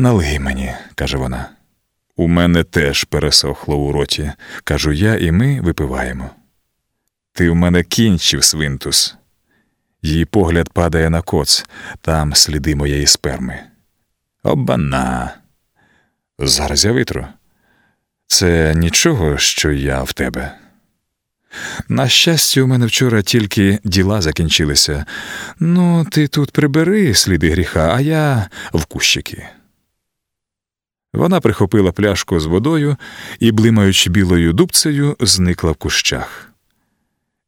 Налий мені, каже вона. У мене теж пересохло у роті, кажу я, і ми випиваємо. Ти в мене кінчив, свинтус. Її погляд падає на коц, там сліди моєї сперми. Обана. Зараз я витру. Це нічого, що я в тебе. На щастя, у мене вчора тільки діла закінчилися. Ну, ти тут прибери сліди гріха, а я в кущики. Вона прихопила пляшку з водою і, блимаючи білою дубцею, зникла в кущах.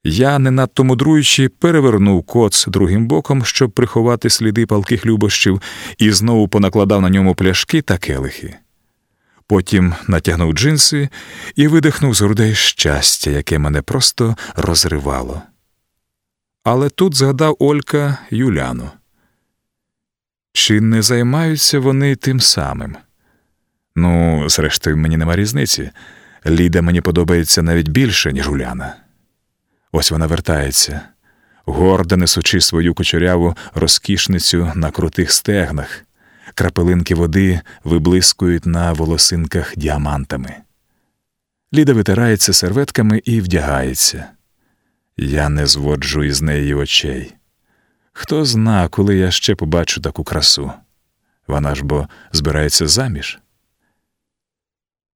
Я, не надто мудруючи, перевернув коц другим боком, щоб приховати сліди палких любощів, і знову понакладав на ньому пляшки та келихи. Потім натягнув джинси і видихнув з грудей щастя, яке мене просто розривало. Але тут згадав Олька Юляну. Чи не займаються вони тим самим? Ну, зрештою, мені нема різниці. Ліда мені подобається навіть більше, ніж Уляна. Ось вона вертається, гордо несучи свою кучеряву розкішницю на крутих стегнах, крапелинки води виблискують на волосинках діамантами. Ліда витирається серветками і вдягається. Я не зводжу із неї очей. Хто зна, коли я ще побачу таку красу. Вона ж бо збирається заміж.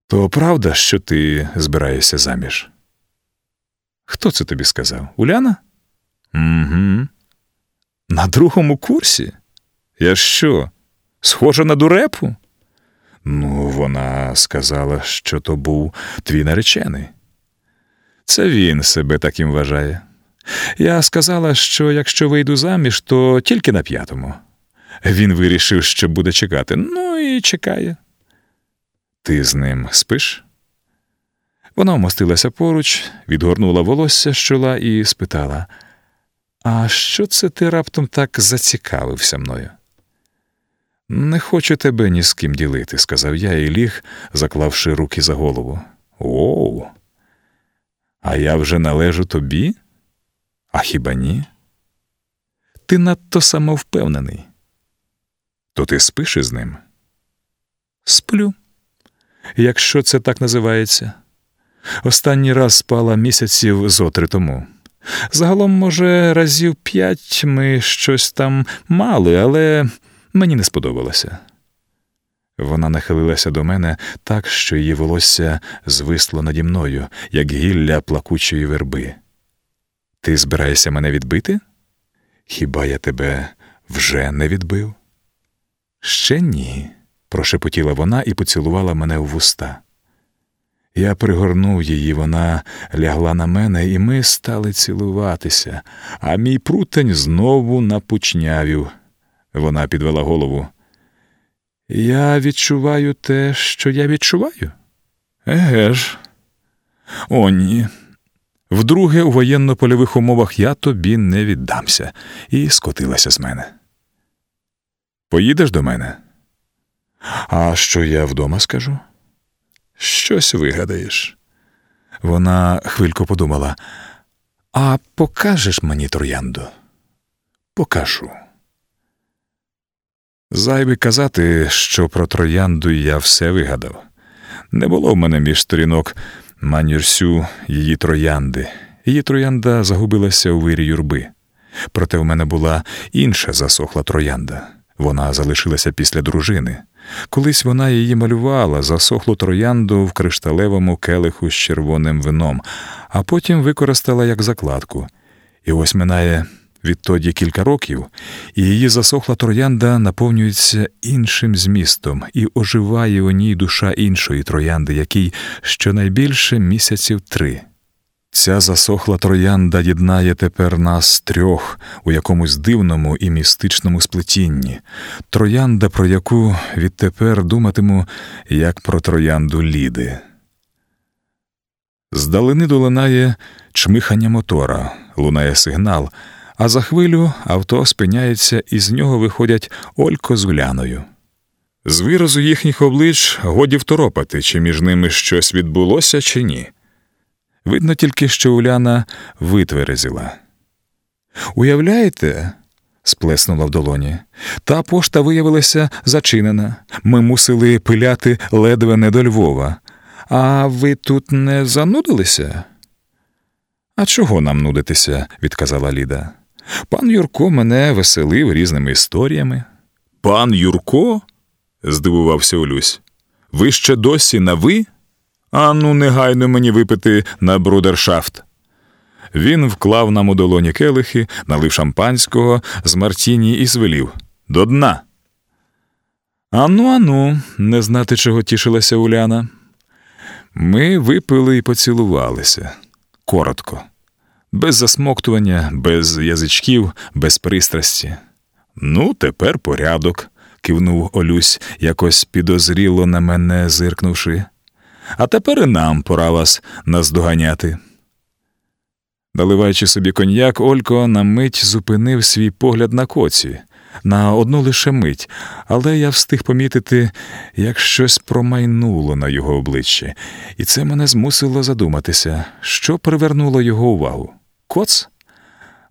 То правда, що ти збираєшся заміж? Хто це тобі сказав? Уляна? Угу. На другому курсі? Я що? Схожа на дурепу? Ну, вона сказала, що то був твій наречений. Це він себе таким вважає. Я сказала, що якщо вийду заміж, то тільки на п'ятому. Він вирішив, що буде чекати. Ну і чекає. Ти з ним спиш? Вона вмостилася поруч, відгорнула волосся з чола і спитала: А що це ти раптом так зацікавився мною? Не хочу тебе ні з ким ділити, сказав я і ліг, заклавши руки за голову. Оу. А я вже належу тобі? А хіба ні? Ти надто самовпевнений. То ти спиш із ним? Сплю, якщо це так називається. Останній раз спала місяців зотри тому. Загалом, може, разів п'ять ми щось там мали, але мені не сподобалося. Вона нахилилася до мене так, що її волосся звисло наді мною, як гілля плакучої верби. Ти збираєшся мене відбити? Хіба я тебе вже не відбив? Ще ні, прошепотіла вона і поцілувала мене у вуста. Я пригорнув її, вона лягла на мене, і ми стали цілуватися, а мій прутень знову напучнявів. Вона підвела голову. Я відчуваю те, що я відчуваю? Еге ж. О, ні. Вдруге, у воєнно-польових умовах я тобі не віддамся, і скотилася з мене. Поїдеш до мене? А що я вдома скажу? Щось вигадаєш. Вона хвильку подумала, а покажеш мені троянду? Покажу. Зайві казати, що про троянду я все вигадав. Не було в мене між сторінок манірсю її троянди. Її троянда загубилася у вирі юрби. Проте в мене була інша засохла троянда. Вона залишилася після дружини. Колись вона її малювала, засохлу троянду в кришталевому келиху з червоним вином, а потім використала як закладку. І ось минає відтоді кілька років, і її засохла троянда наповнюється іншим змістом і оживає у ній душа іншої троянди, якій щонайбільше місяців три. Ця засохла троянда єднає тепер нас трьох у якомусь дивному і містичному сплетінні, троянда, про яку відтепер думатиму, як про троянду Ліди. Здалини долинає чмихання мотора, лунає сигнал, а за хвилю авто спиняється і з нього виходять Олько з Уляною. З виразу їхніх облич годі второпати, чи між ними щось відбулося, чи ні. Видно тільки, що Уляна витверезіла. Уявляєте, сплеснула в долоні. Та пошта виявилася зачинена. Ми мусили пиляти ледве не до Львова. А ви тут не занудилися? А чого нам нудитися? відказала Ліда. Пан Юрко мене веселив різними історіями. Пан Юрко? здивувався Олюсь. Ви ще досі на ви? Ану, негайно мені випити на брудершафт. Він вклав нам у долоні келихи, налив шампанського з Мартіні і звелів до дна. Ану, ану, не знати, чого тішилася Уляна. Ми випили і поцілувалися коротко, без засмоктування, без язичків, без пристрасті. Ну, тепер порядок, кивнув Олюсь, якось підозріло на мене зиркнувши. А тепер і нам пора вас наздоганяти. Наливаючи собі коньяк, Олько на мить зупинив свій погляд на коці, на одну лише мить, але я встиг помітити, як щось промайнуло на його обличчі, і це мене змусило задуматися, що привернуло його увагу. Коц?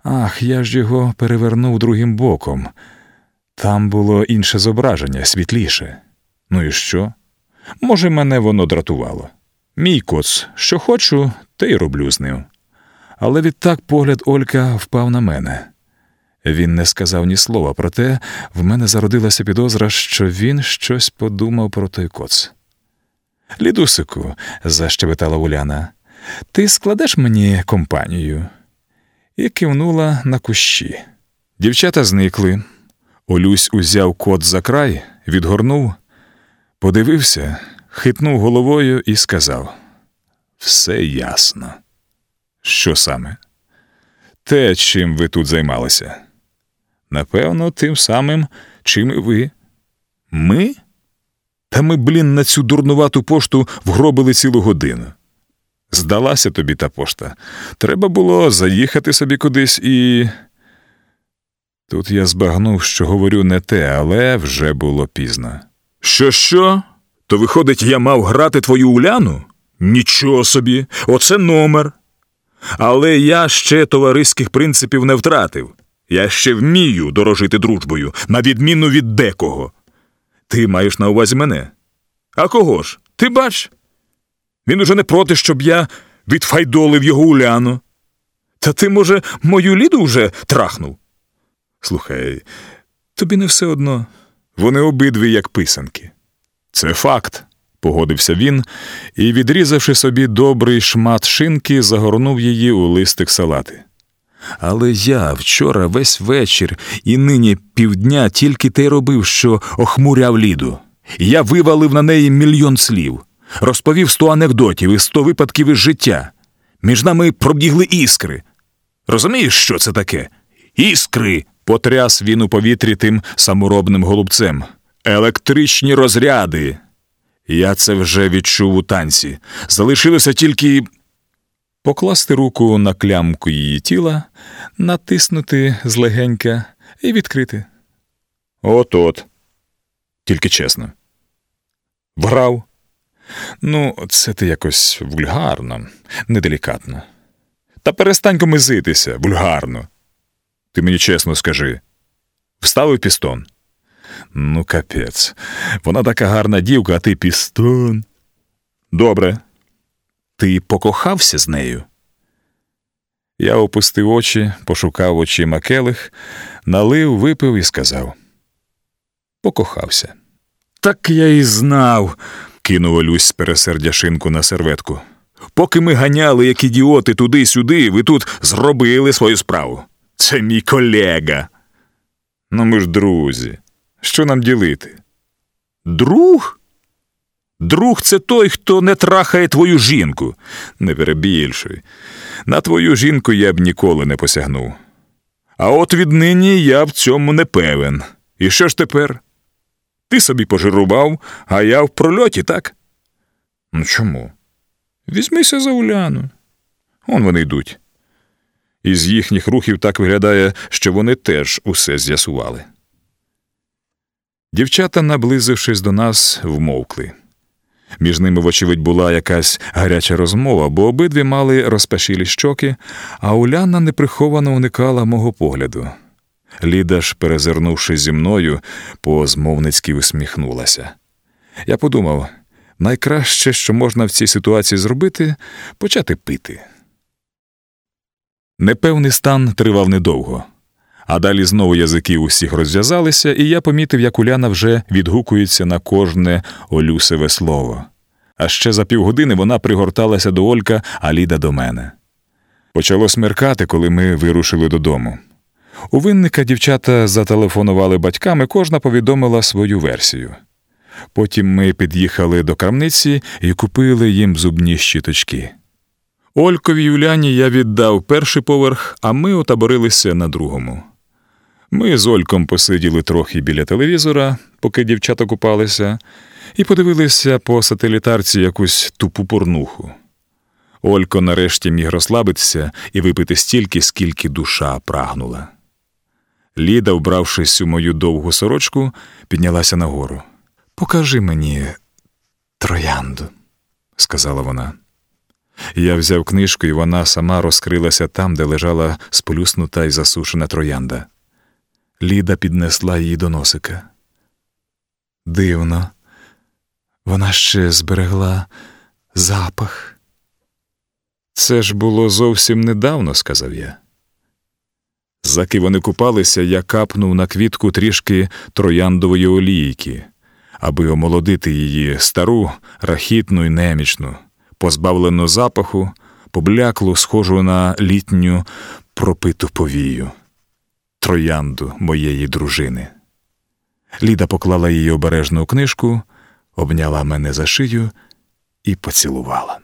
Ах, я ж його перевернув другим боком. Там було інше зображення, світліше. Ну і що? Може, мене воно дратувало. Мій коц, що хочу, те й роблю з ним. Але відтак погляд Олька впав на мене. Він не сказав ні слова, проте в мене зародилася підозра, що він щось подумав про той коц. Лідусику, защебетала Уляна, ти складеш мені компанію? І кивнула на кущі. Дівчата зникли. Олюсь узяв кот за край, відгорнув, подивився, хитнув головою і сказав: Все ясно. Що саме? Те, чим ви тут займалися. Напевно, тим самим, чим і ви. Ми? Та ми, блін, на цю дурнувату пошту вгробили цілу годину. Здалася тобі та пошта. Треба було заїхати собі кудись і. Тут я збагнув, що говорю не те, але вже було пізно. Що, що? То, виходить, я мав грати твою уляну? Нічого собі, оце номер. Але я ще товариських принципів не втратив. Я ще вмію дорожити дружбою, на відміну від декого. Ти маєш на увазі мене. А кого ж? Ти бач? Він уже не проти, щоб я відфайдолив його уляну. Та ти, може, мою ліду вже трахнув? Слухай, тобі не все одно. Вони обидві як писанки. Це факт, погодився він і, відрізавши собі добрий шмат шинки, загорнув її у листик салати. Але я вчора весь вечір і нині півдня тільки те робив, що охмуряв ліду. Я вивалив на неї мільйон слів, розповів сто анекдотів і сто випадків із життя. Між нами пробігли іскри. Розумієш, що це таке? Іскри. Потряс він у повітрі тим саморобним голубцем. Електричні розряди. Я це вже відчув у танці. Залишилося тільки покласти руку на клямку її тіла, натиснути злегенька і відкрити. От от. Тільки чесно. Вграв. Ну, це ти якось вульгарно, неделікатно. Та перестань комизитися, вульгарно. Ти мені чесно скажи. Вставив пістон. Ну, капець. Вона така гарна дівка, а ти пістон. Добре. Ти покохався з нею? Я опустив очі, пошукав очима келих, налив, випив і сказав. Покохався. Так я і знав, кинув Олюсь з пересердя шинку на серветку. Поки ми ганяли, як ідіоти, туди-сюди, ви тут зробили свою справу. Це мій колега. Ну, ми ж друзі. Що нам ділити? Друг? Друг це той, хто не трахає твою жінку. Не перебільшуй. На твою жінку я б ніколи не посягнув. А от віднині я в цьому не певен. І що ж тепер? Ти собі пожирував, а я в прольоті, так? Ну чому? Візьмися за Уляну. Он вони йдуть. Із їхніх рухів так виглядає, що вони теж усе з'ясували. Дівчата, наблизившись до нас, вмовкли. Між ними, вочевидь, була якась гаряча розмова, бо обидві мали розпашілі щоки, а Уляна неприховано уникала мого погляду. Ліда ж, перезирнувши зі мною, по змовницьки усміхнулася. Я подумав найкраще, що можна в цій ситуації зробити, почати пити. Непевний стан тривав недовго. А далі знову язики усіх розв'язалися, і я помітив, як Уляна вже відгукується на кожне олюсеве слово. А ще за півгодини вона пригорталася до Олька, а Ліда до мене. Почало смеркати, коли ми вирушили додому. У винника дівчата зателефонували батькам, і кожна повідомила свою версію. Потім ми під'їхали до крамниці і купили їм зубні щіточки. Олькові Юляні я віддав перший поверх, а ми отаборилися на другому. Ми з Ольком посиділи трохи біля телевізора, поки дівчата купалися, і подивилися по сателітарці якусь тупу порнуху. Олько нарешті міг розслабитися і випити стільки, скільки душа прагнула. Ліда, вбравшись у мою довгу сорочку, піднялася нагору. Покажи мені троянду, сказала вона. Я взяв книжку, і вона сама розкрилася там, де лежала сполюснута й засушена троянда. Ліда піднесла її до носика. Дивно, вона ще зберегла запах. Це ж було зовсім недавно, сказав я. Заки вони купалися, я капнув на квітку трішки трояндової олійки, аби омолодити її стару, рахітну й немічну, позбавлену запаху, побляклу, схожу на літню пропиту повію, троянду моєї дружини. Ліда поклала її обережну книжку, обняла мене за шию і поцілувала.